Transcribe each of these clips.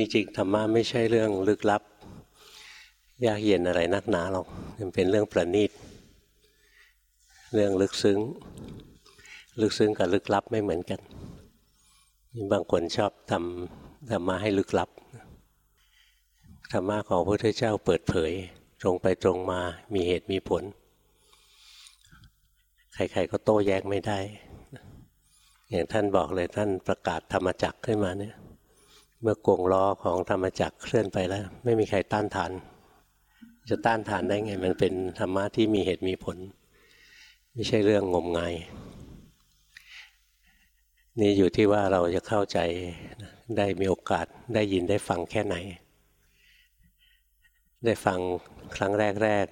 จริงๆธรรมะไม่ใช่เรื่องลึกลับ ยากเย็นอะไรนักหนาหรอกมันเป็นเรื่องประณีตเรื่องลึกซึ้ง ลึกซึ้งกับลึกลับไม่เหมือนกันบางคนชอบทำธรรมะให้ลึกลับธรรมะของพระพุทธเจ้าเปิดเผย ตรงไปตรงมามีเหตุมีผล ใครๆก็โต้แย้งไม่ได้ อย่างท่านบอกเลยท่านประกาศธรรมจักขึ้นมาเนี่ย เมื่อกงล้อของธรรมจักเคลื่อนไปแล้ว ไม่มีใครต้านทาน จะต้านทานได้ไง มันเป็นธรรมะที่มีเหตุมีผล ไม่ใช่เรื่องงมงายนี่อยู่ที่ว่าเราจะเข้าใจได้มีโอกาสได้ยินได้ฟังแค่ไหน ได้ฟังครั้งแรก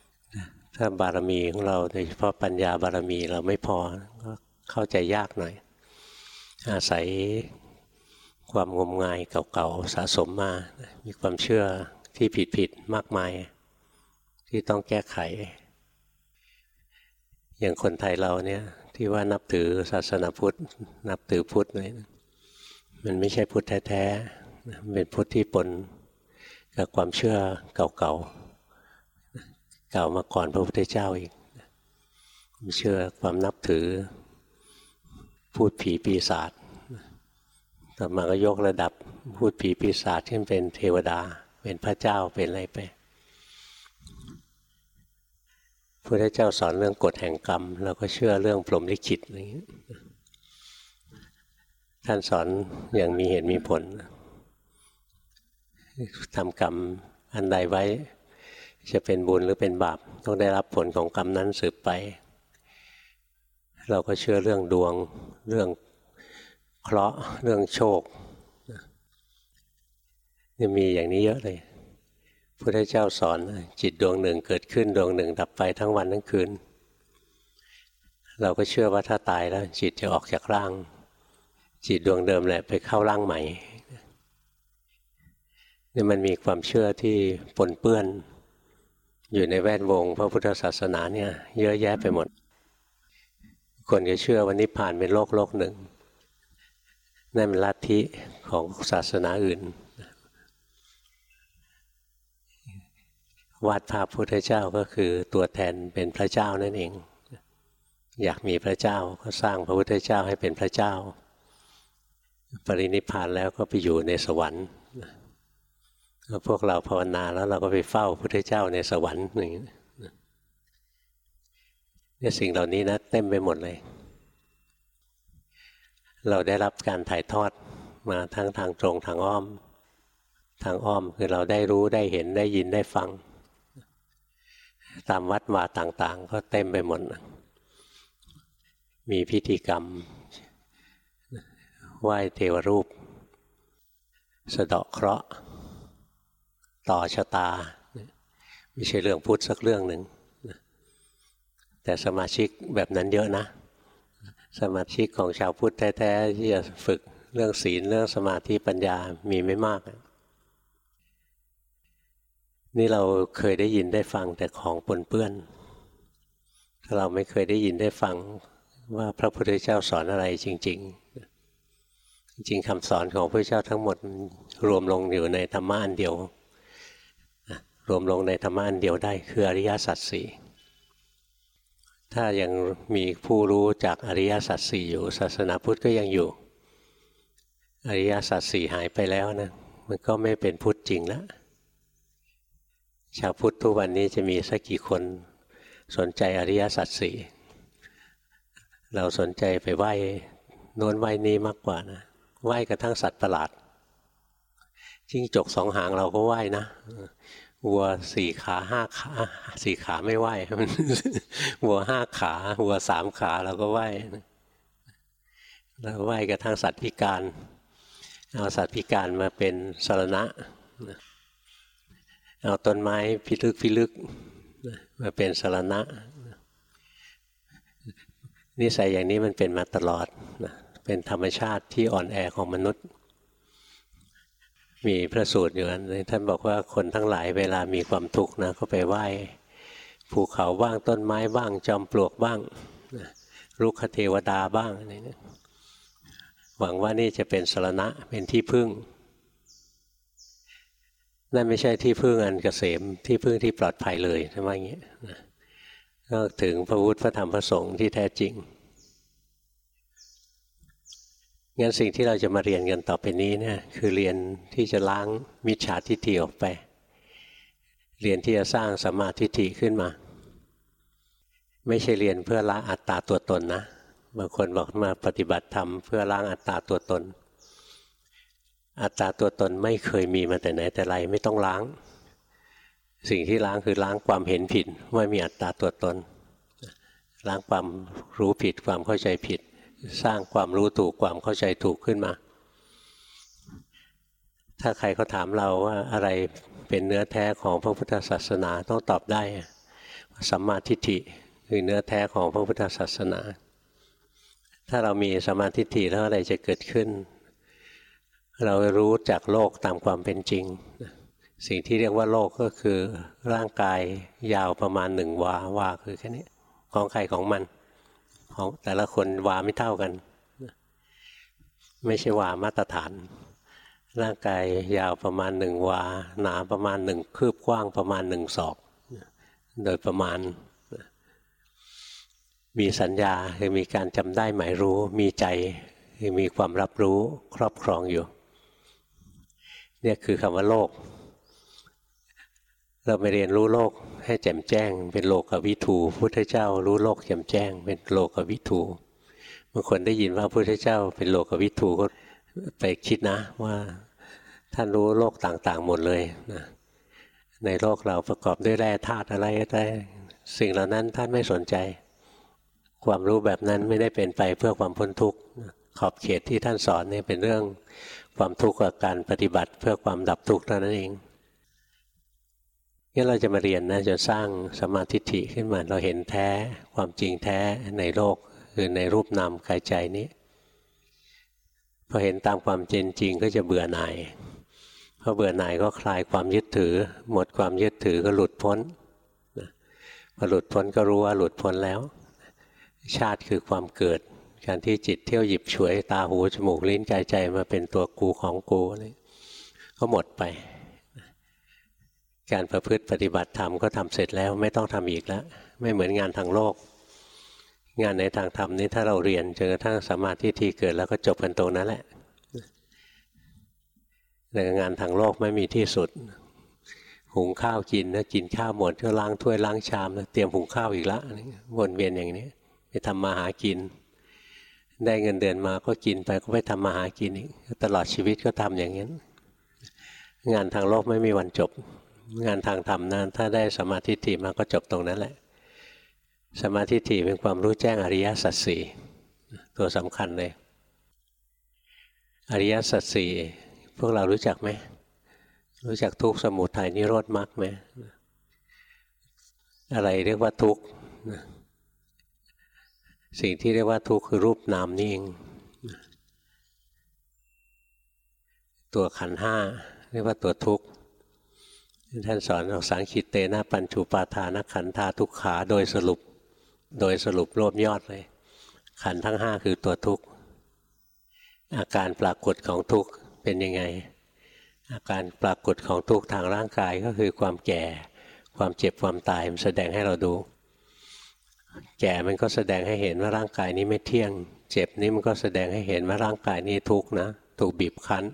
ๆถ้าบารมีของเราโดยเฉพาะปัญญาบารมีเราไม่พอก็เข้าใจยากหน่อย อาศัย ความงมงายเก่าๆสะสมมา มีความเชื่อที่ผิดๆมากมาย ที่ต้องแก้ไข อย่างคนไทยเราเนี่ยที่ว่านับถือศาสนาพุทธ นับถือพุทธเลยมันไม่ใช่พุทธแท้ๆเป็นพุทธที่ปนกับความเชื่อเก่าๆเก่ามาก่อนพระพุทธเจ้าอีกความเชื่อความนับถือ พูดผีปีศาจ ต่อมาก็ยกระดับพูดผีปีศาจขึ้นเป็นเทวดา เป็นพระเจ้าเป็นอะไรไปพระเจ้าสอนเรื่องกฎแห่งกรรมเราก็เชื่อเรื่องพรหมลิขิตอะไรอย่างนี้ท่านสอนอย่างมีเหตุมีผลทำกรรมอันใดไว้ จะเป็นบุญหรือเป็นบาป ต้องได้รับผลของกรรมนั้นสืบไป เราก็เชื่อเรื่องดวงเรื่อง เคราะห์เรื่องโชคจะมีอย่างนี้เยอะเลยพุทธเจ้าสอนจิตดวงหนึ่งเกิดขึ้นดวงหนึ่ง ดับไปทั้งวันทั้งคืน เราก็เชื่อว่าถ้าตายแล้ว จิตจะออกจากร่าง จิตดวงเดิมแหละไปเข้าร่างใหม่นี่มันมีความเชื่อที่ปนเปื้อน อยู่ในแวดวงพระพุทธศาสนาเนี่ย เยอะแยะไปหมด คนก็เชื่อวันนี้ผ่านเป็นโลกโลกหนึ่ง นั่นเป็นลัทธิของศาสนาอื่น วาดภาพพุทธเจ้าก็คือตัวแทนเป็นพระเจ้านั่นเอง อยากมีพระเจ้าก็สร้างพระพุทธเจ้าให้เป็นพระเจ้า ปรินิพานแล้วก็ไปอยู่ในสวรรค์พวกเราภาวนาแล้วเราก็ไปเฝ้าพุทธเจ้าในสวรรค์อย่างนี้เนี่ยสิ่งเหล่านี้นะเต็มไปหมดเลย เราได้รับการถ่ายทอดมาทั้งทางตรงทางอ้อม ทางอ้อมคือเราได้รู้ได้เห็นได้ยินได้ฟัง ตามวัดวาต่างๆ ก็เต็มไปหมด มีพิธีกรรมไหว้เทวรูป สะเดาะเคราะห์ ต่อชะตา ไม่ใช่เรื่องพุทธสักเรื่องหนึ่ง แต่สมาชิกแบบนั้นเยอะนะ สมาชิกของชาวพุทธแท้ๆที่จะฝึกเรื่องศีลเรื่องสมาธิปัญญามีไม่มาก นี่เราเคยได้ยินได้ฟังแต่ของปนเปื้อน ถ้าเราไม่เคยได้ยินได้ฟังว่าพระพุทธเจ้าสอนอะไรจริง ๆ จริงคำสอนของพระเจ้าทั้งหมดรวมลงอยู่ในธรรมะอันเดียว รวมลงในธรรมะอันเดียวได้คืออริยสัจสี่ ถ้ายังมีผู้รู้จากอริยสัจสี่อยู่ ศาสนาพุทธก็ยังอยู่ อริยสัจสี่หายไปแล้วนะ มันก็ไม่เป็นพุทธจริงแล้วชาวพุทธทุกวันนี้จะมีสักกี่คนสนใจอริยสัจสี่เราสนใจไปไหว้นวนไหว้นี้มากกว่านะไหว้กระทั่งสัตว์ประหลาดจิ้งจกสองหางเราก็ไหว้นะ วัวสี่ขาห้าขาสี่ขาไม่ไหววัวห้าขาวัวสามขาเราก็ไหวเราไหวกระทั่งสัตว์พิการเอาสัตว์พิการมาเป็นสารณะเอาต้นไม้พิลึกพิลึกมาเป็นสารณะนิสัยอย่างนี้มันเป็นมาตลอดเป็นธรรมชาติที่อ่อนแอของมนุษย์ มีพระสูตรอยู่อันท่านบอกว่าคนทั้งหลายเวลามีความทุกข์นะก็ไปไหว้ภูเขาบ้างต้นไม้บ้าง จอมปลวกบ้างลูกคเทวดาบ้างนี่หวังว่านี่จะเป็นสารณะเป็นที่พึ่ง นั่นไม่ใช่ที่พึ่งอันกเกษมที่พึ่งที่ปลอดภัยเลยใช่ไหมอย่างเงี้ยก็ถึงพระพุทธพระธรรมพระสงฆ์ที่แท้จริง งั้นสิ่งที่เราจะมาเรียนกันต่อไปนี้เนี่ยคือเรียนที่จะล้างมิจฉาทิฏฐิออกไป เรียนที่จะสร้างสมาธิฐิขึ้นมา ไม่ใช่เรียนเพื่อละอัตตาตัวตนนะบางคนบอกมาปฏิบัติธรรมเพื่อล้างอัตตาตัวตน อัตตาตัวตนไม่เคยมีมาแต่ไหนแต่ไรไม่ต้องล้าง สิ่งที่ล้างคือล้างความเห็นผิดว่ามีอัตตาตัวตน ล้างความรู้ผิดความเข้าใจผิด สร้างความรู้ถูกความเข้าใจถูกขึ้นมา ถ้าใครเขาถามเราว่าอะไรเป็นเนื้อแท้ของพระพุทธศาสนาต้องตอบได้สัมมาทิฏฐิคือเนื้อแท้ของพระพุทธศาสนา ถ้าเรามีสมาธิฏฐิแล้วอะไรจะเกิดขึ้น เรารู้จากโลกตามความเป็นจริง สิ่งที่เรียกว่าโลกก็คือร่างกายยาวประมาณหนึ่งวาวาคือแค่นี้ของใครของมัน ของแต่ละคนวาไม่เท่ากัน ไม่ใช่วามาตรฐาน ร่างกายยาวประมาณหนึ่งวา หนาประมาณหนึ่งคืบกว้างประมาณหนึ่งศอก โดยประมาณ มีสัญญาคือมีการจำได้หมายรู้ มีใจคือมีความรับรู้ครอบครองอยู่ เนี่ยคือคำว่าโลก เราไปเรียนรู้โลกให้แจ่มแจ้ง เป็นโลกวิถูพุทธเจ้ารู้โลกแจ่มแจ้ง เป็นโลกวิถูบางคนได้ยินว่าพุทธเจ้า เป็นโลกวิถูก็ไปคิดนะว่าท่านรู้โลกต่างๆหมดเลยนะในโลกเราประกอบด้วยแร่ธาตุอะไรอะไรสิ่งเหล่านั้นท่านไม่สนใจ ความรู้แบบนั้นไม่ได้เป็นไปเพื่อความพ้นทุกข์ขอบเขตที่ท่านสอนเนี่ยเป็นเรื่องความทุกข์กับการปฏิบัติเพื่อความดับทุกข์เท่านั้นเอง งั้นเราจะมาเรียนนะจะสร้างสมาธิฐิขึ้นมาเราเห็นแท้ความจริงแท้ในโลกคือในรูปนามกายใจนี้พอเห็นตามความจริงจริงก็จะเบื่อหน่ายพอเบื่อหน่ายก็คลายความยึดถือ หมดความยึดถือก็หลุดพ้นพอหลุดพ้นก็รู้ว่าหลุดพ้นแล้ว ชาติคือความเกิด การที่จิตเที่ยวหยิบฉวยตาหูจมูกลิ้นกายใจมาเป็นตัวกูของกูนี่ก็หมดไป การประพฤติปฏิบัติธรรมก็ทำเสร็จแล้วไม่ต้องทำอีกแล้ว ไม่เหมือนงานทางโลก งานในทางธรรมนี้ถ้าเราเรียนจนกระทั่งสมาธิที่เกิดแล้วก็จบกันตรงนั้นแหละแต่งานทางโลกไม่มีที่สุด หุงข้าวกินนะกินข้าวหมดก็ล้างถ้วยล้างชามนะเตรียมหุงข้าวอีกละวนเวียนอย่างนี้ไปทำมาหากิน ได้เงินเดือนมาก็กินไปก็ไปทำมาหากินอีกตลอดชีวิตก็ทำอย่างนี้งานทางโลกไม่มีวันจบ งานทางธรรมนั้น ถ้าได้สมาธิถี่มาก็จบตรงนั้นแหละ สมาธิถี่เป็นความรู้แจ้งอริยสัจสี่ตัวสำคัญเลย อริยสัจสี่พวกเรารู้จักไหม รู้จักทุกสมุทัยนิโรธมรรคไหมอะไรเรียกว่าทุกข์สิ่งที่เรียกว่าทุกข์คือรูปนามนี่เอง ตัวขันห้าเรียกว่าตัวทุกข์ ท่านสอนออกสังคิตเตนะปัญจุปาทานขันธาทุกขาโดยสรุป โดยสรุปรวบยอดเลย ขันทั้งห้าคือตัวทุกข์อาการปรากฏของทุกข์เป็นยังไง อาการปรากฏของทุกข์ทางร่างกายก็คือความแก่ ความเจ็บความตายมันแสดงให้เราดู แก่มันก็แสดงให้เห็นว่าร่างกายนี้ไม่เที่ยง เจ็บนี้มันก็แสดงให้เห็นว่าร่างกายนี้ทุกข์นะ ถูกบีบคั้น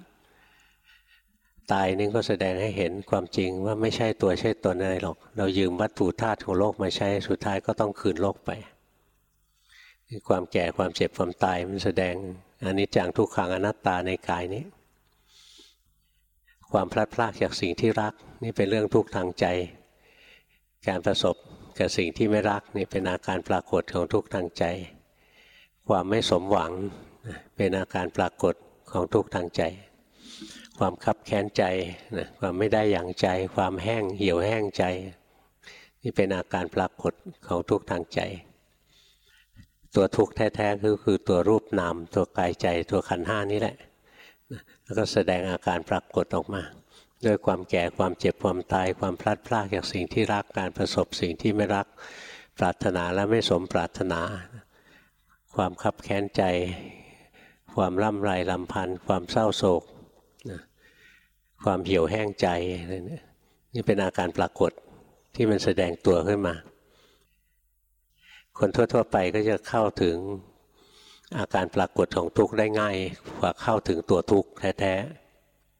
ตายนี่ก็แสดงให้เห็นความจริงว่าไม่ใช่ตัวใช่ตนอะไรหรอก เรายืมวัตถุธาตุของโลกมาใช้สุดท้ายก็ต้องคืนโลกไปความแก่ความเจ็บความตายมันแสดงอันนี้จังทุกขังอนัตตาในกายนี้ ความพลัดพรากจากสิ่งที่รัก นี่เป็นเรื่องทุกข์ทางใจ การประสบกับสิ่งที่ไม่รักนี่เป็นอาการปรากฏของทุกข์ทางใจ ความไม่สมหวังเป็นอาการปรากฏของทุกข์ทางใจ ความคับแค้นใจความไม่ได้อย่างใจ ความแห้งเหี่ยวแห้งใจ นี่เป็นอาการปรากฏของทุกข์ทางใจ ตัวทุกข์แท้ๆคือคือตัวรูปนามตัวกายใจตัวขันห้านี่แหละ แล้วก็แสดงอาการปรากฏออกมาด้วยความแก่ความเจ็บความตายความพลัดพรากจากสิ่งที่รักการประสบสิ่งที่ไม่รักปรารถนาและไม่สมปรารถนา ความขับแค้นใจ ความร่ำไรลำพันธ์ความเศร้าโศก ความเหี่ยวแห้งใจอะไรเนี่ยนี่เป็นอาการปรากฏที่มันแสดงตัวขึ้นมา คนทั่ว ๆ ไปก็จะเข้าถึงอาการปรากฏของทุกข์ได้ง่ายกว่าเข้าถึงตัวทุกข์แท้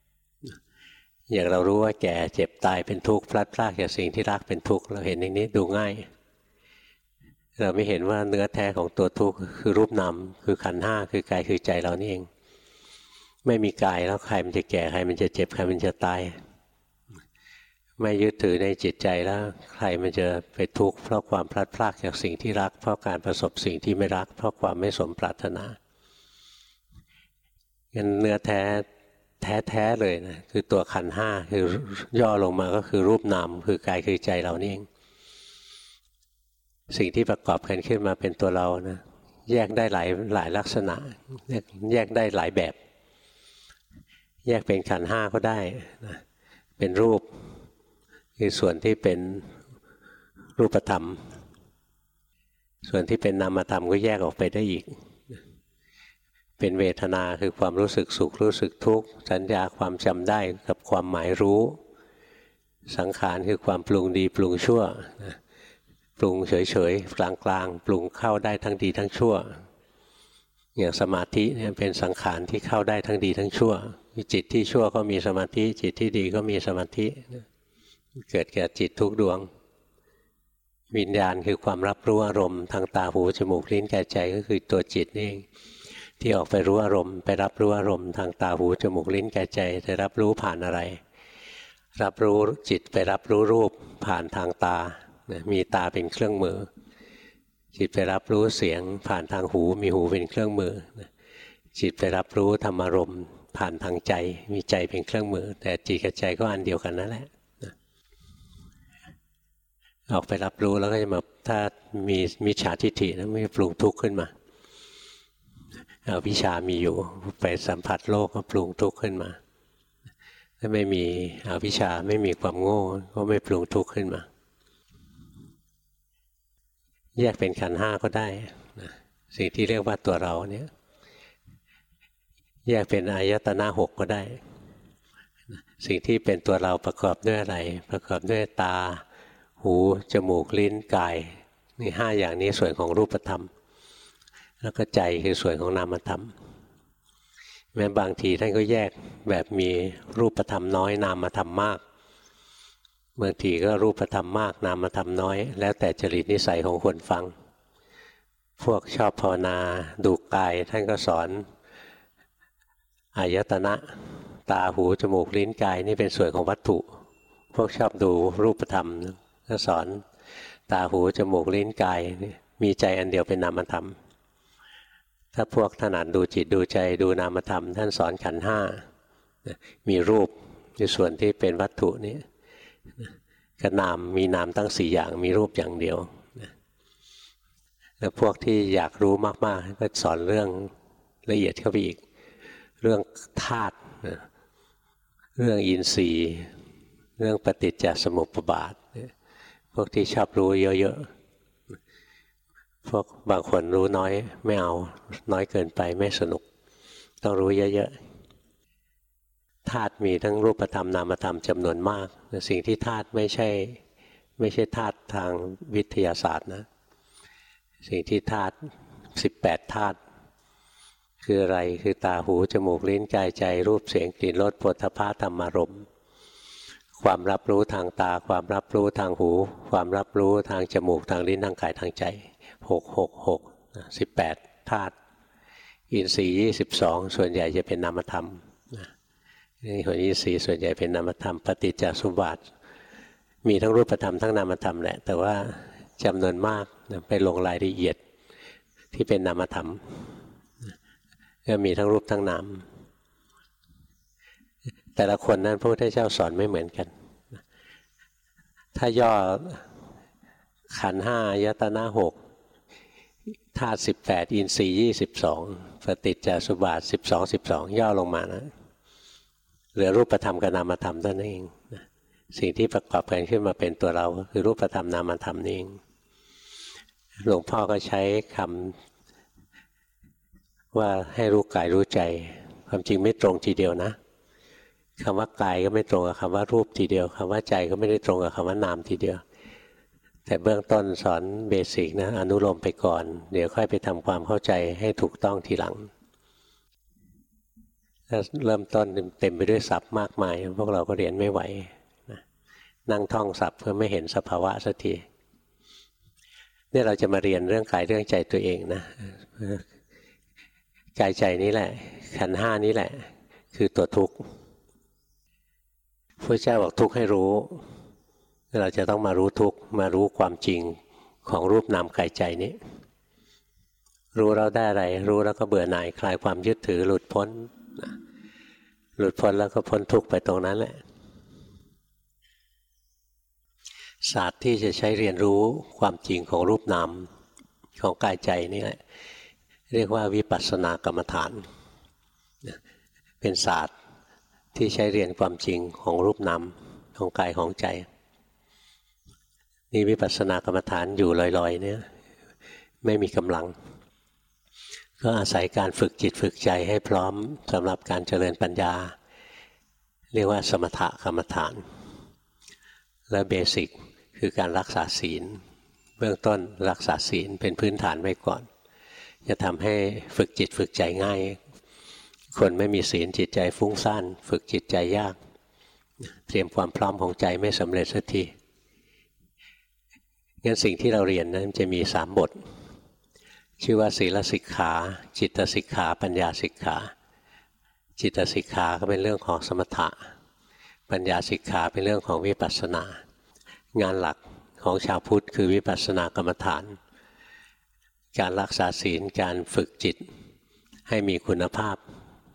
ๆ อย่างเรารู้ว่าแก่เจ็บตายเป็นทุกข์พลัดพรากจากสิ่งที่รักเป็นทุกข์เราเห็นอย่างนี้ดูง่าย เราไม่เห็นว่าเนื้อแท้ของตัวทุกข์คือรูปนามคือขันห้าคือกายคือใจเรานี่เอง ไม่มีกายแล้วใครมันจะแก่ใครมันจะเจ็บใครมันจะตาย ไม่ยึดถือในจิตใจแล้ว ใครมันจะไปทุกข์เพราะความพลัดพรากจากสิ่งที่รัก เพราะการประสบสิ่งที่ไม่รัก เพราะความไม่สมปรารถนางั้นเนื้อแท้แท้แท้เลยนะคือตัวขันห้าคือย่อลงมาก็คือรูปนามคือกายคือใจเรานี่เองสิ่งที่ประกอบกันขึ้นมาเป็นตัวเรานะแยกได้หลายหลายลักษณะ แยกได้หลายแบบ แยกเป็นขันห้าก็ได้นะเป็นรูปคือส่วนที่เป็นรูปธรรม ส่วนที่เป็นนามธรรมก็แยกออกไปได้อีก เป็นเวทนาคือความรู้สึกสุขรู้สึกทุกข์สัญญาความจำได้กับความหมายรู้ สังขารคือความปรุงดีปรุงชั่วปรุงเฉยๆกลางๆปรุงเข้าได้ทั้งดีทั้งชั่ว อย่างสมาธิเนี่ยเป็นสังขารที่เข้าได้ทั้งดีทั้งชั่วจิตที่ชั่วก็มีสมาธิ จิตที่ดีก็มีสมาธิเกิดแก่จิตทุกดวง วิญญาณคือความรับรู้อารมณ์ทางตาหูจมูกลิ้นกายใจก็คือตัวจิตนี่เองที่ออกไปรู้อารมณ์ไปรับรู้อารมณ์ทางตาหูจมูกลิ้นกายใจจะรับรู้ผ่านอะไร รับรู้จิตไปรับรู้รูปผ่านทางตา มีตาเป็นเครื่องมือ จิตไปรับรู้เสียงผ่านทางหูมีหูเป็นเครื่องมือ จิตไปรับรู้ธรรมารมณ์ผ่านทางใจมีใจเป็นเครื่องมือ แต่จิตกับใจก็อันเดียวกันนั่นแหละออกไปรับรู้แล้วก็จะมาถ้ามีมิจฉาทิฏฐินะไม่ปรุงทุกข์ขึ้นมาเอาวิชามีอยู่ไปสัมผัสโลกก็ปรุงทุกข์ขึ้นมา ถ้าไม่มีอาวิชาไม่มีความโง่ ก็ไม่ปรุงทุกข์ขึ้นมา แยกเป็นขันห้าก็ได้นะสิ่งที่เรียกว่าตัวเราเนี่ยแยกเป็นอายตนะหกก็ได้ สิ่งที่เป็นตัวเราประกอบด้วยอะไร ประกอบด้วยตา หู จมูก ลิ้น กาย นี่ห้าอย่างนี้ส่วนของรูปธรรม แล้วก็ใจคือส่วนของนามธรรม แม้บางทีท่านก็แยกแบบมีรูปธรรมน้อยนามธรรมมาก บางทีก็รูปธรรมมากนามธรรมน้อย แล้วแต่จริตนิสัยของคนฟัง พวกชอบภาวนาดูกาย ท่านก็สอนอายตนะตาหูจมูกลิ้นกายนี่เป็นส่วนของวัตถุ พวกชอบดูรูปธรรมก็สอนตาหูจมูกลิ้นกายมีใจอันเดียวเป็นนามธรรม ถ้าพวกถนัดดูจิตดูใจดูนามธรรม ท่านสอนขันห้ามีรูปในส่วนที่เป็นวัตถุนี้ กนามมีนามตั้งสี่อย่างมีรูปอย่างเดียวแล้วพวกที่อยากรู้มากๆก็สอนเรื่องละเอียดเข้าไปอีก เรื่องธาตุเรื่องอินทรีย์ เรื่องปฏิจจสมุปบาทพวกที่ชอบรู้เยอะๆพวกบางคนรู้น้อยไม่เอาน้อยเกินไปไม่สนุก ต้องรู้เยอะๆ ธาตุมีทั้งรูปธรรมนามธรรมจำนวนมาก สิ่งที่ธาตุไม่ใช่ไม่ใช่ธาตุทางวิทยาศาสตร์นะ สิ่งที่ธาตุสิบแปดธาตุคืออะไรคือตาหูจมูกลิ้นกายใจ รูปเสียงกลิ่นรสผลทพะธรรมารมณ์ความรับรู้ทางตา ความรับรู้ทางหู ความรับรู้ทางจมูกทางลิ้นทางกายทางใจหกหกหกสิบแปดธาตุอินทรีย์ยี่สิบสองส่วนใหญ่จะเป็นนามธรรม นี่คนอินทรีย์ส่วนใหญ่เป็นนามธรรมปฏิจจสมบัติมีทั้งรูปธรรมทั้งนามธรรมแหละ แต่ว่าจำนวนมากไปลงรายละเอียดที่เป็นนามธรรมก็มีทั้งรูปทั้งนามแต่ละคนนั้นพระพุทธเจ้าสอนไม่เหมือนกัน ถ้าย่อขันห้ายตนาหกธาตุสิบแปดอินทรีย์ยี่สิบสองปฏิจจสุบาทสิบสองสิบสองย่อลงมานะ เหลือรูปธรรมกับนามธรรมนั่นเองสิ่งที่ประกอบกันขึ้นมาเป็นตัวเราคือรูปธรรมนามธรรมนี่เองหลวงพ่อก็ใช้คำว่าให้รู้กายรู้ใจ ความจริงไม่ตรงทีเดียวนะคำว่ากายก็ไม่ตรงกับคำว่ารูปทีเดียวคำว่าใจก็ไม่ได้ตรงกับคำว่านามทีเดียว แต่เบื้องต้นสอนเบสิกนะอนุโลมไปก่อน เดี๋ยวค่อยไปทำความเข้าใจให้ถูกต้องทีหลัง ถ้าเริ่มต้นเต็มไปด้วยศัพท์มากมาย พวกเราก็เรียนไม่ไหวนั่งท่องศัพท์เพื่อไม่เห็นสภาวะสักทีนี่เราจะมาเรียนเรื่องกายเรื่องใจตัวเองนะกายใจนี้แหละ ขันห้านี้แหละ คือตัวทุกข์พระเจ้าบอกทุกข์ให้รู้ เราจะต้องมารู้ทุกข์มารู้ความจริงของรูปนามกายใจนี้ รู้เราได้อะไร รู้แล้วก็เบื่อหน่ายคลายความยึดถือหลุดพ้น หลุดพ้นแล้วก็พ้นทุกข์ไปตรงนั้นแหละศาสตร์ที่จะใช้เรียนรู้ความจริงของรูปนามของกายใจนี่แหละ เรียกว่าวิปัสสนากรรมฐาน เป็นศาสตร์ที่ใช้เรียนความจริงของรูปนามของกายของใจ นี่วิปัสสนากรรมฐานอยู่ลอยๆ เนี่ยไม่มีกำลัง ก็อาศัยการฝึกจิตฝึกใจให้พร้อมสำหรับการเจริญปัญญา เรียกว่าสมถกรรมฐาน และเบสิกคือการรักษาศีล เบื้องต้นรักษาศีลเป็นพื้นฐานไว้ก่อน จะทำให้ฝึกจิตฝึกใจง่าย คนไม่มีศีลจิตใจฟุ้งซ่านฝึกจิตใจยาก เตรียมความพร้อมของใจไม่สำเร็จสักทีงั้นสิ่งที่เราเรียนนั้นจะมีสามบท ชื่อว่าศีลสิกขา จิตสิกขา ปัญญาสิกขา จิตสิกขาก็เป็นเรื่องของสมถะ ปัญญาสิกขาเป็นเรื่องของวิปัสสนา งานหลักของชาวพุทธคือวิปัสสนากรรมฐาน การรักษาศีลการฝึกจิตให้มีคุณภาพ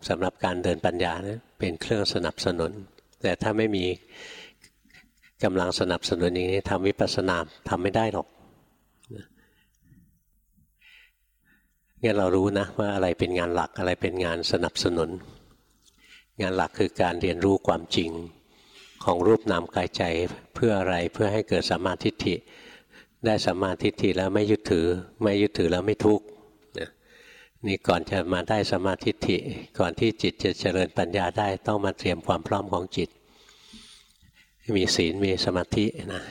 สำหรับการเดินปัญญานะเป็นเครื่องสนับสนุน แต่ถ้าไม่มีกำลังสนับสนุนอย่างนี้ทำวิปัสสนาทำไม่ได้หรอก งั้นเรารู้นะว่าอะไรเป็นงานหลักอะไรเป็นงานสนับสนุน งานหลักคือการเรียนรู้ความจริงของรูปนามกายใจเพื่ออะไรเพื่อให้เกิดสัมมาทิฏฐิ ได้สัมมาทิฏฐิแล้วไม่ยึดถือ ไม่ยึดถือแล้วไม่ทุกข์นี่ก่อนจะมาได้สมาทิฐิก่อนที่จิตจะเจริญปัญญาได้ต้องมาเตรียมความพร้อมของจิต มีศีลมีสมาธินะ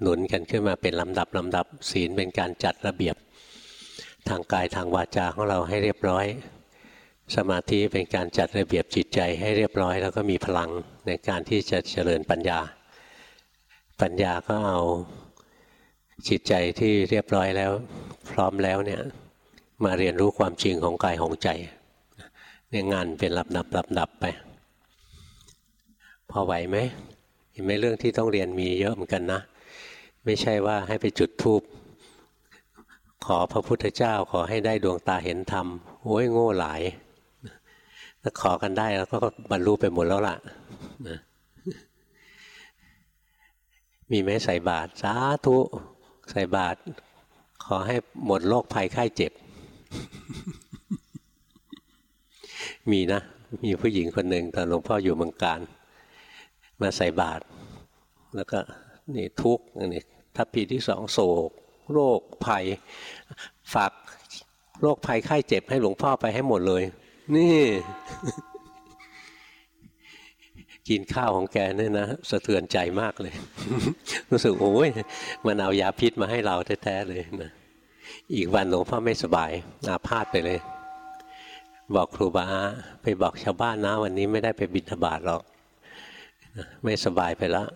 หนุนกันขึ้นมาเป็นลำดับลำดับศีลเป็นการจัดระเบียบ ทางกายทางวาจาของเราให้เรียบร้อย สมาธิเป็นการจัดระเบียบจิตใจให้เรียบร้อย แล้วก็มีพลังในการที่จะเจริญปัญญา ปัญญาก็เอาจิตใจที่เรียบร้อยแล้ว พร้อมแล้วเนี่ยมาเรียนรู้ความจริงของกายของใจเนี่ยงานเป็นลำดับลำดับไป พอไหวไหมเห็นไหมเรื่องที่ต้องเรียนมีเยอะเหมือนกันนะ ไม่ใช่ว่าให้ไปจุดทูบ ขอพระพุทธเจ้าขอให้ได้ดวงตาเห็นธรรมโอ้ยโง่หลายถ้าขอกันได้แล้วก็บรรลุไปหมดแล้วล่ะมีไหมใส่บาตรสาธุใส่บาตรขอให้หมดโรคภัยไข้เจ็บ มีนะ มีผู้หญิงคนหนึ่งตอนหลวงพ่ออยู่เมืองการ มาใส่บาตรแล้วก็นี่ทุกข์นี่ทัพพีที่สองโศก โรคภัย ฝากโรคภัยไข้เจ็บให้หลวงพ่อไปให้หมดเลย นี่ กินข้าวของแกเนี่ยนะสะเทือนใจมากเลย รู้สึกโอ้ยมันเอายาพิษมาให้เราแท้ๆเลยนะอีกวันหลวงพ่อไม่สบายอาพาธไปเลย บอกครูบาไปบอกชาวบ้านนะ วันนี้ไม่ได้ไปบิณฑบาตหรอก ไม่สบายไปแล้ว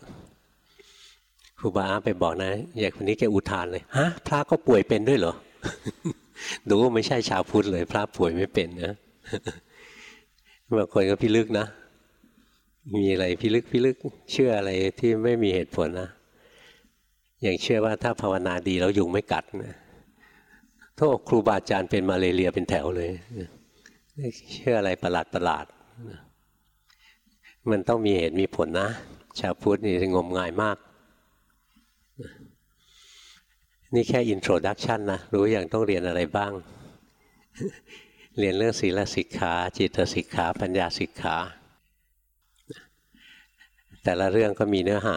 ครูบาอาไปบอกนะอยากคนนี้แกอุทานเลยฮะพระก็ป่วยเป็นด้วยเหรอดูไม่ใช่ชาวพุทธเลยพระป่วยไม่เป็นนะบางคนก็พิลึกนะ มีอะไรพิลึกพิลึกเชื่ออะไรที่ไม่มีเหตุผลนะอย่างเชื่อว่าถ้าภาวนาดีแล้วยุงไม่กัดนะโทษครูบาอาจารย์เป็นมาเลเรียเป็นแถวเลย เชื่ออะไรประหลาดประหลาด มันต้องมีเหตุมีผลนะ ชาวพุทธนี่งมงายมาก นี่แค่อินโทรดักชันนะ รู้อย่างต้องเรียนอะไรบ้าง เรียนเรื่องศีลสิกขาจิตสิกขา ปัญญาสิกขา แต่ละเรื่องก็มีเนื้อหา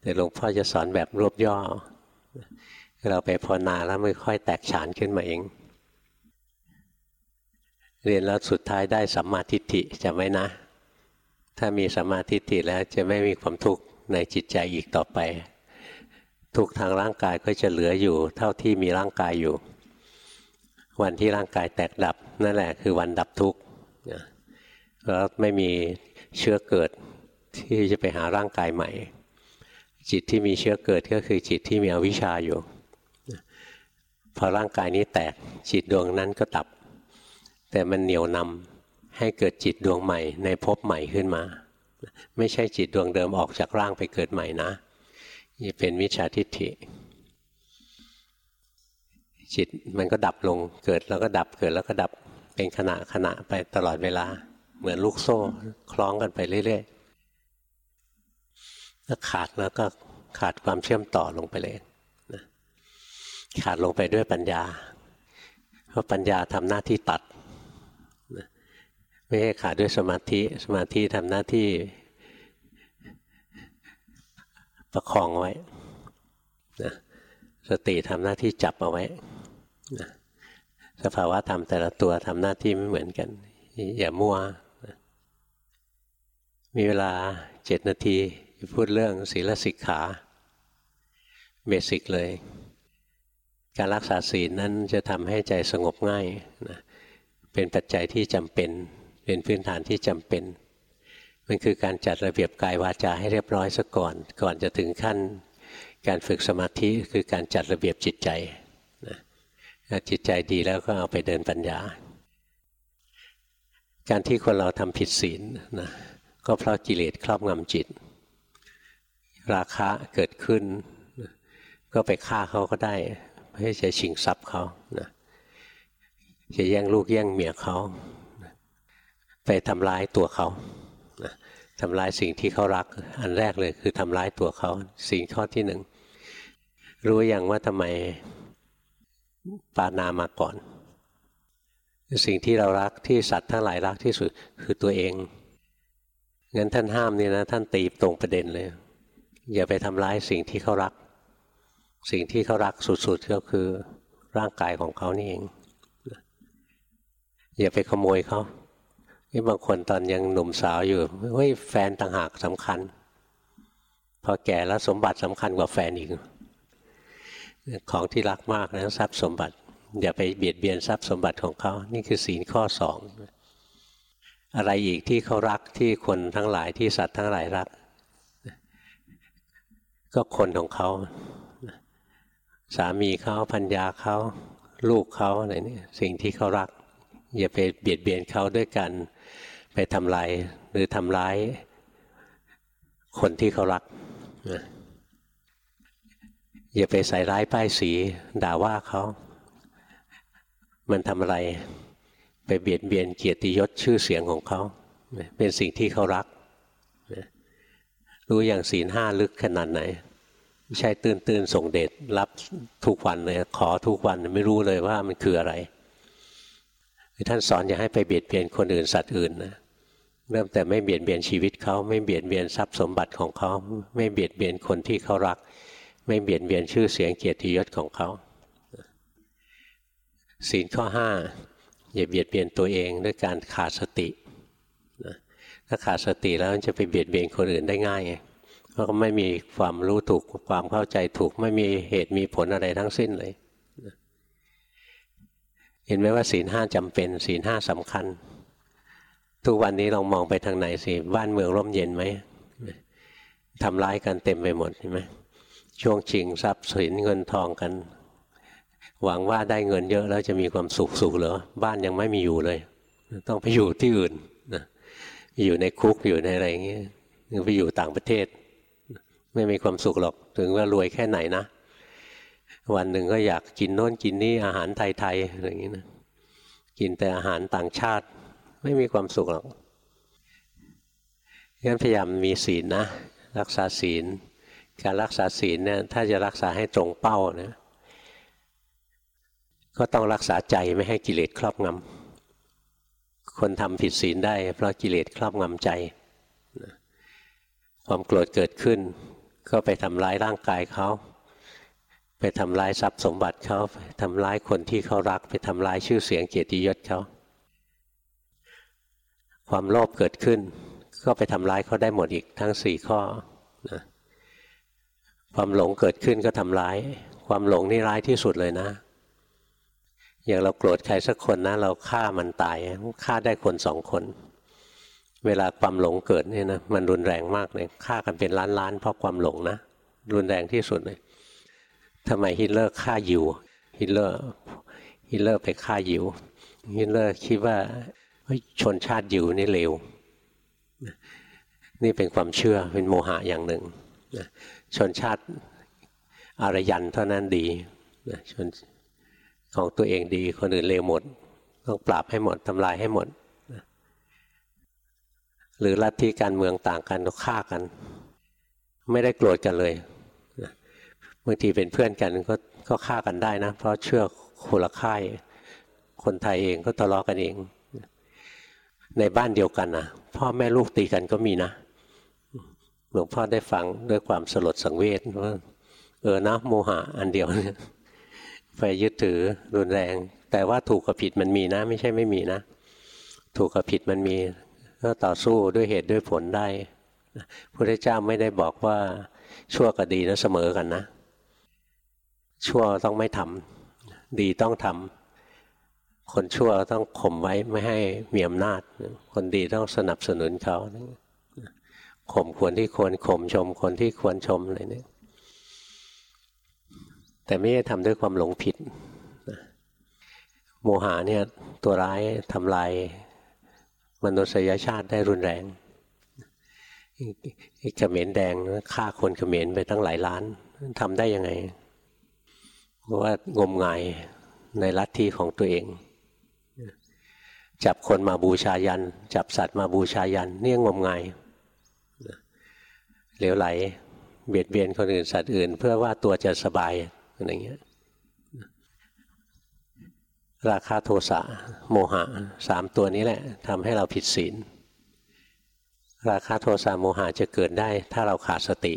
แต่หลวงพ่อจะสอนแบบรวบย่อ เราไปภาวนาแล้วไม่ค่อยแตกฉานขึ้นมาเอง เรียนแล้วสุดท้ายได้สัมมาทิฏฐิจำไว้นะ ถ้ามีสัมมาธิติแล้วจะไม่มีความทุกข์ในจิตใจอีกต่อไป ทุกทางร่างกายก็จะเหลืออยู่ เท่าที่มีร่างกายอยู่ วันที่ร่างกายแตกดับนั่นแหละคือวันดับทุกข์แล้วไม่มีเชื้อเกิดที่จะไปหาร่างกายใหม่ จิตที่มีเชื้อเกิดก็คือจิตที่มีอวิชชาอยู่พอร่างกายนี้แตกจิตดวงนั้นก็ดับ แต่มันเหนียวนำให้เกิดจิตดวงใหม่ในภพใหม่ขึ้นมา ไม่ใช่จิตดวงเดิมออกจากร่างไปเกิดใหม่นะ นี่เป็นมิจฉาทิฏฐิ จิตมันก็ดับลงเกิดแล้วก็ดับเกิดแล้วก็ดับเป็นขณะขณะไปตลอดเวลา เหมือนลูกโซ่คล้องกันไปเรื่อยๆถ้าขาดแล้วก็ขาดความเชื่อมต่อลงไปเลยนะขาดลงไปด้วยปัญญา เพราะปัญญาทำหน้าที่ตัดนะไม่ใช่ขาดด้วยสมาธิ สมาธิทำหน้าที่ ประคองไว้นะสติทำหน้าที่จับเอาไว้นะสภาวะธรรมแต่ละตัวทำหน้าที่ไม่เหมือนกัน อย่ามั่วนะมีเวลาเจ็ดนาทีพูดเรื่องศีลสิกขาเบสิกเลย การรักษาศีลนั้นจะทำให้ใจสงบง่ายนะเป็นปัจจัยที่จำเป็น เป็นพื้นฐานที่จำเป็น มันคือการจัดระเบียบกายวาจาให้เรียบร้อยซะก่อน ก่อนจะถึงขั้นการฝึกสมาธิคือการจัดระเบียบจิตใจนะจิตใจดีแล้วก็เอาไปเดินปัญญา การที่คนเราทำผิดศีลนะก็เพราะกิเลสครอบงำจิต ราคะเกิดขึ้น ก็ไปฆ่าเขาก็ได้เพื่อจะชิงทรัพย์เขานะจะแย่งลูกแย่งเมียเขา ไปทำร้ายตัวเขา ทำลายสิ่งที่เขารัก อันแรกเลยคือทำร้ายตัวเขา สิ่งข้อที่หนึ่งรู้อย่างว่าทำไมปานามาก่อน สิ่งที่เรารักที่สัตว์ทั้งหลายรักที่สุดคือตัวเองงั้นท่านห้ามเนี่ยนะท่านตีตรงประเด็นเลย อย่าไปทำร้ายสิ่งที่เขารัก สิ่งที่เขารักสุดๆก็คือร่างกายของเขานี่เอง อย่าไปขโมยเขา นี่บางคนตอนยังหนุ่มสาวอยู่เฮ้ยแฟนต่างหากสำคัญ พอแก่แล้วสมบัติสำคัญกว่าแฟนอีก ของที่รักมากนะทรัพย์สมบัติ อย่าไปเบียดเบียนทรัพย์สมบัติของเขา นี่คือศีลข้อสองอะไรอีกที่เขารักที่คนทั้งหลายที่สัตว์ทั้งหลายรัก ก็คนของเขา สามีเขาพัญญาเขา ลูกเขาอะไรนี่สิ่งที่เขารัก อย่าไปเบียดเบียนเขาด้วยกันไปทำลายหรือทำร้ายคนที่เขารักนะอย่าไปใส่ร้ายป้ายสีด่าว่าเขามันทำอะไร ไปเบียดเบียนเกียรติยศชื่อเสียงของเขาเป็นสิ่งที่เขารัก รู้อย่างศีลห้าลึกขนาดไหน ไม่ใช่ตื่นตื่นส่งเดชรับทุกวันเลยขอทุกวันไม่รู้เลยว่ามันคืออะไร ท่านสอนอย่าให้ไปเบียดเบียนคนอื่นสัตว์อื่นนะเริ่มแต่ไม่เบียดเบียนชีวิตเขาไม่เบียดเบียนทรัพย์สมบัติของเขาไม่เบียดเบียนคนที่เขารัก ไม่เบียดเบียนชื่อเสียงเกียรติยศของเขาศีลข้อห้าอย่าเบียดเบียนตัวเองด้วยการขาดสติถ้าขาดสติแล้วจะไปเบียดเบียนคนอื่นได้ง่ายเพราะไม่มีความรู้ถูกความเข้าใจถูกไม่มีเหตุมีผลอะไรทั้งสิ้นเลย เห็นไหมว่าศีลห้าจำเป็น ศีลห้าสำคัญ ทุกวันนี้ลองมองไปทางไหนสิบ้านเมืองร่มเย็นไหมทำร้ายกันเต็มไปหมดใช่ไหมช่วงชิงทรัพย์สินเงินทองกัน หวังว่าได้เงินเยอะแล้วจะมีความสุขสุขเหรอบ้านยังไม่มีอยู่เลย ต้องไปอยู่ที่อื่นนะอยู่ในคุกอยู่ในอะไรอย่างเงี้ยไปอยู่ต่างประเทศ ไม่มีความสุขหรอกถึงว่ารวยแค่ไหนนะ วันหนึ่งก็อยากกินโน้นกินนี่อาหารไทยๆอะไรอย่างเงี้นะกินแต่อาหารต่างชาติไม่มีความสุขหรอกงั้นพยายามมีศีลนะรักษาศีล การรักษาศีลเนี่ยถ้าจะรักษาให้ตรงเป้านะก็ต้องรักษาใจไม่ให้กิเลสครอบงำคนทำผิดศีลได้ เพราะกิเลสครอบงำใจความโกรธเกิดขึ้น ก็ไปทำร้ายร่างกายเขา ไปทำร้ายทรัพย์สมบัติเขาไปทำร้ายคนที่เขารัก ไปทำร้ายชื่อเสียงเกียรติยศเขาความโลภเกิดขึ้น ก็ไปทำร้ายเขาได้หมดอีกทั้งสี่ข้อนะความหลงเกิดขึ้นก็ทำร้าย ความหลงนี่ร้ายที่สุดเลยนะ อย่างเราโกรธใครสักคนนะเราฆ่ามันตายฆ่าได้คนสองคน เวลาความหลงเกิดเนี่ยนะมันรุนแรงมากเลยฆ่ากันเป็นล้านล้านเพราะความหลงนะรุนแรงที่สุดเลย ทำไมฮิตเลอร์ฆ่ายิวฮิตเลอร์ฮิตเลอร์ไปฆ่ายิวฮิตเลอร์คิดว่าชนชาติยิวนี่เลวนี่เป็นความเชื่อเป็นโมหะอย่างหนึ่งชนชาติอารยันเท่านั้นดีชนของตัวเองดีคนอื่นเลวหมด ต้องปราบให้หมดทำลายให้หมด หรือลัทธิการเมืองต่างกันก็ฆ่ากัน ไม่ได้โกรธกันเลย บางทีเป็นเพื่อนกันก็ก็ฆ่ากันได้นะ เพราะเชื่อคนละค่าย คนไทยเองก็ทะเลาะกันเอง ในบ้านเดียวกันนะพ่อแม่ลูกตีกันก็มีนะหลวงพ่อได้ฟังด้วยความสลดสังเวชว่าเออนะโมหะอันเดียวเนี่ยไปยึดถือรุนแรง แต่ว่าถูกกับผิดมันมีนะ ไม่ใช่ไม่มีนะ ถูกกับผิดมันมี ก็ต่อสู้ด้วยเหตุด้วยผลได้พระเจ้าไม่ได้บอกว่าชั่วกับดีแล้วเสมอกันนะ ชั่วต้องไม่ทำดีต้องทำคนชั่วต้องข่มไว้ไม่ให้มีอำนาจ คนดีต้องสนับสนุนเขาข่มควรที่ควรข่มชม คนที่ควรชมอะไรเนี่ยแต่ไม่ได้ทำด้วยความหลงผิดโมหะเนี่ยตัวร้ายทำลายมนุษยชาติได้รุนแรงเขมรแดงฆ่าคนเขมรไปตั้งหลายล้านทำได้ยังไง ว่างมงายในลัทธิของตัวเอง จับคนมาบูชายัน จับสัตว์มาบูชายันเนี่ยงมงายเหลวไหล เบียดเบียนคนอื่นสัตว์อื่น เพื่อว่าตัวจะสบายอะไรเงี้ยราคาโทสะโมหะสามตัวนี้แหละทำให้เราผิดศีล ราคาโทสะโมหะจะเกิดได้ ถ้าเราขาดสติ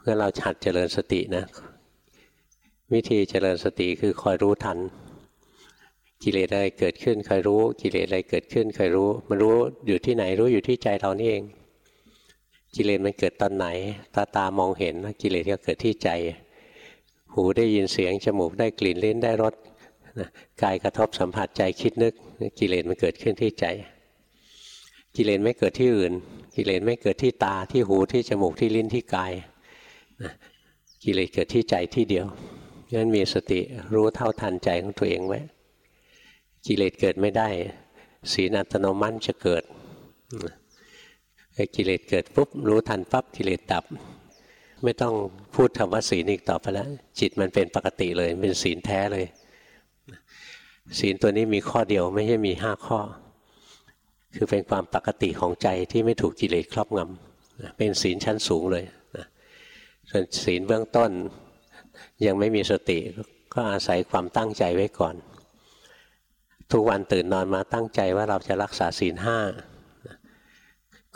เมื่อเราหัดเจริญสตินะ วิธีเจริญสติคือคอยรู้ทัน กิเลสอะไรเกิดขึ้นคอยรู้ กิเลสอะไรเกิดขึ้นคอยรู้ มันรู้อยู่ที่ไหนรู้อยู่ที่ใจเรานี่เอง กิเลสมันเกิดตอนไหน ตาตามองเห็นกิเลสก็เกิดที่ใจ หูได้ยินเสียงจมูกได้กลิ่นลิ้นได้รสกายกระทบสัมผัสใจคิดนึก กิเลสมันเกิดขึ้นที่ใจ กิเลสไม่เกิดที่อื่น กิเลสไม่เกิดที่ตาที่หูที่จมูกที่ลิ้นที่กายกิเลสเกิดที่ใจที่เดียว งั้นมีสติรู้เท่าทันใจของตัวเองไว้กิเลสเกิดไม่ได้ศีลอัตโนมัติจะเกิดกิเลสเกิดปุ๊บรู้ทันปั๊บกิเลสดับ ไม่ต้องพูดคำว่าศีลอีกต่อไปแล้วจิตมันเป็นปกติเลยเป็นศีลแท้เลย ศีลตัวนี้มีข้อเดียวไม่ใช่มีห้าข้อ คือเป็นความปกติของใจที่ไม่ถูกกิเลสครอบงำเป็นศีลชั้นสูงเลยส่วนศีลเบื้องต้น ยังไม่มีสติก็อาศัยความตั้งใจไว้ก่อน ทุกวันตื่นนอนมาตั้งใจว่าเราจะรักษาศีลห้า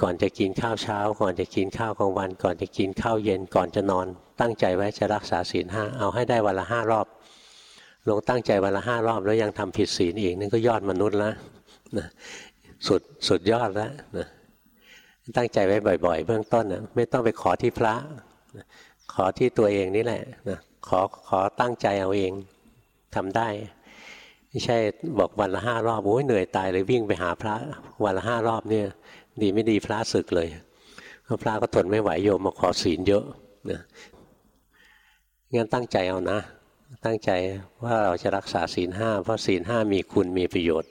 ก่อนจะกินข้าวเช้า ก่อนจะกินข้าวกลางวัน ก่อนจะกินข้าวเย็นก่อนจะนอน ตั้งใจไว้จะรักษาศีลห้าเอาให้ได้วันละห้ารอบลงตั้งใจวันละห้ารอบแล้วยังทำผิดศีลอีกนั่นก็ยอดมนุษย์แล้วนะสุดสุดยอดแล้วนะตั้งใจไว้บ่อย ๆ เบื้องต้นนะไม่ต้องไปขอที่พระนะขอที่ตัวเองนี่แหละนะ ขอขอตั้งใจเอาเองทำได้ไม่ใช่บอกวันละห้ารอบโอ้ยเหนื่อยตายเลยวิ่งไปหาพระวันละห้ารอบเนี่ย ดีไม่ดีพระศึกเลยพระก็ทนไม่ไหวโยมมาขอศีลเยอะนะงั้นตั้งใจเอานะ ตั้งใจว่าเราจะรักษาศีลห้าเพราะศีลห้ามีคุณมีประโยชน์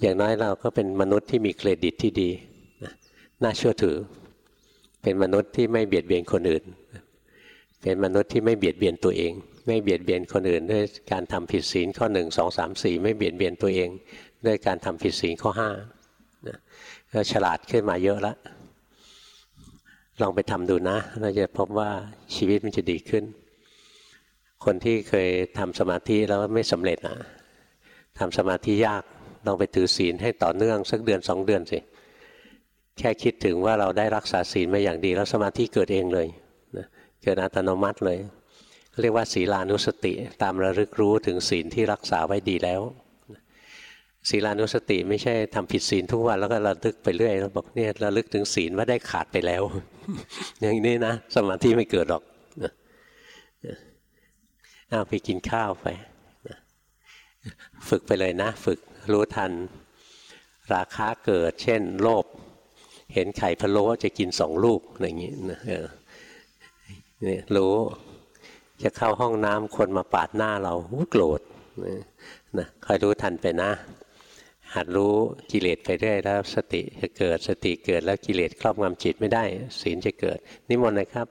อย่างน้อยเราก็เป็นมนุษย์ที่มีเครดิตที่ดีน่าเชื่อถือ เป็นมนุษย์ที่ไม่เบียดเบียนคนอื่น เป็นมนุษย์ที่ไม่เบียดเบียนตัวเอง ไม่เบียดเบียนคนอื่น ด้วยการทำผิดศีลข้อหนึ่งสองสามสี่ไม่เบียดเบียนตัวเอง ด้วยการทำผิดศีลข้อห้าก็ฉลาดขึ้นมาเยอะแล้วลองไปทำดูนะเราจะพบว่าชีวิตมันจะดีขึ้น คนที่เคยทำสมาธิแล้วไม่สำเร็จนะทำสมาธิยากลองไปถือศีลให้ต่อเนื่องสักเดือนสองเดือนสิแค่คิดถึงว่าเราได้รักษาศีลมาอย่างดีแล้วสมาธิเกิดเองเลย เกิดอัตโนมัติเลย เรียกว่าศีลานุสติ ตามระลึกรู้ถึงศีลที่รักษาไว้ดีแล้วศีลานุสติไม่ใช่ทำผิดศีลทุกวันแล้วก็ระลึกไปเรื่อยแล้วบอกเนี่ยระลึกถึงศีลว่าได้ขาดไปแล้ว อย่างนี้นะสมาธิไม่เกิดหรอกเอาไปกินข้าวไปฝึกไปเลยนะ ฝึกรู้ทัน ราคาเกิด เช่น โลภเห็นไข่พะโล้จะกินสองลูกอย่างนี้นะ นี่รู้จะเข้าห้องน้ำคนมาปาดหน้าเราโกรธนะคอยรู้ทันไปนะ หัดรู้กิเลสไปเรื่อยแล้วสติจะเกิดสติเกิดแล้วกิเลสครอบงำจิตไม่ได้ ศีลจะเกิดนิมนต์นะครับ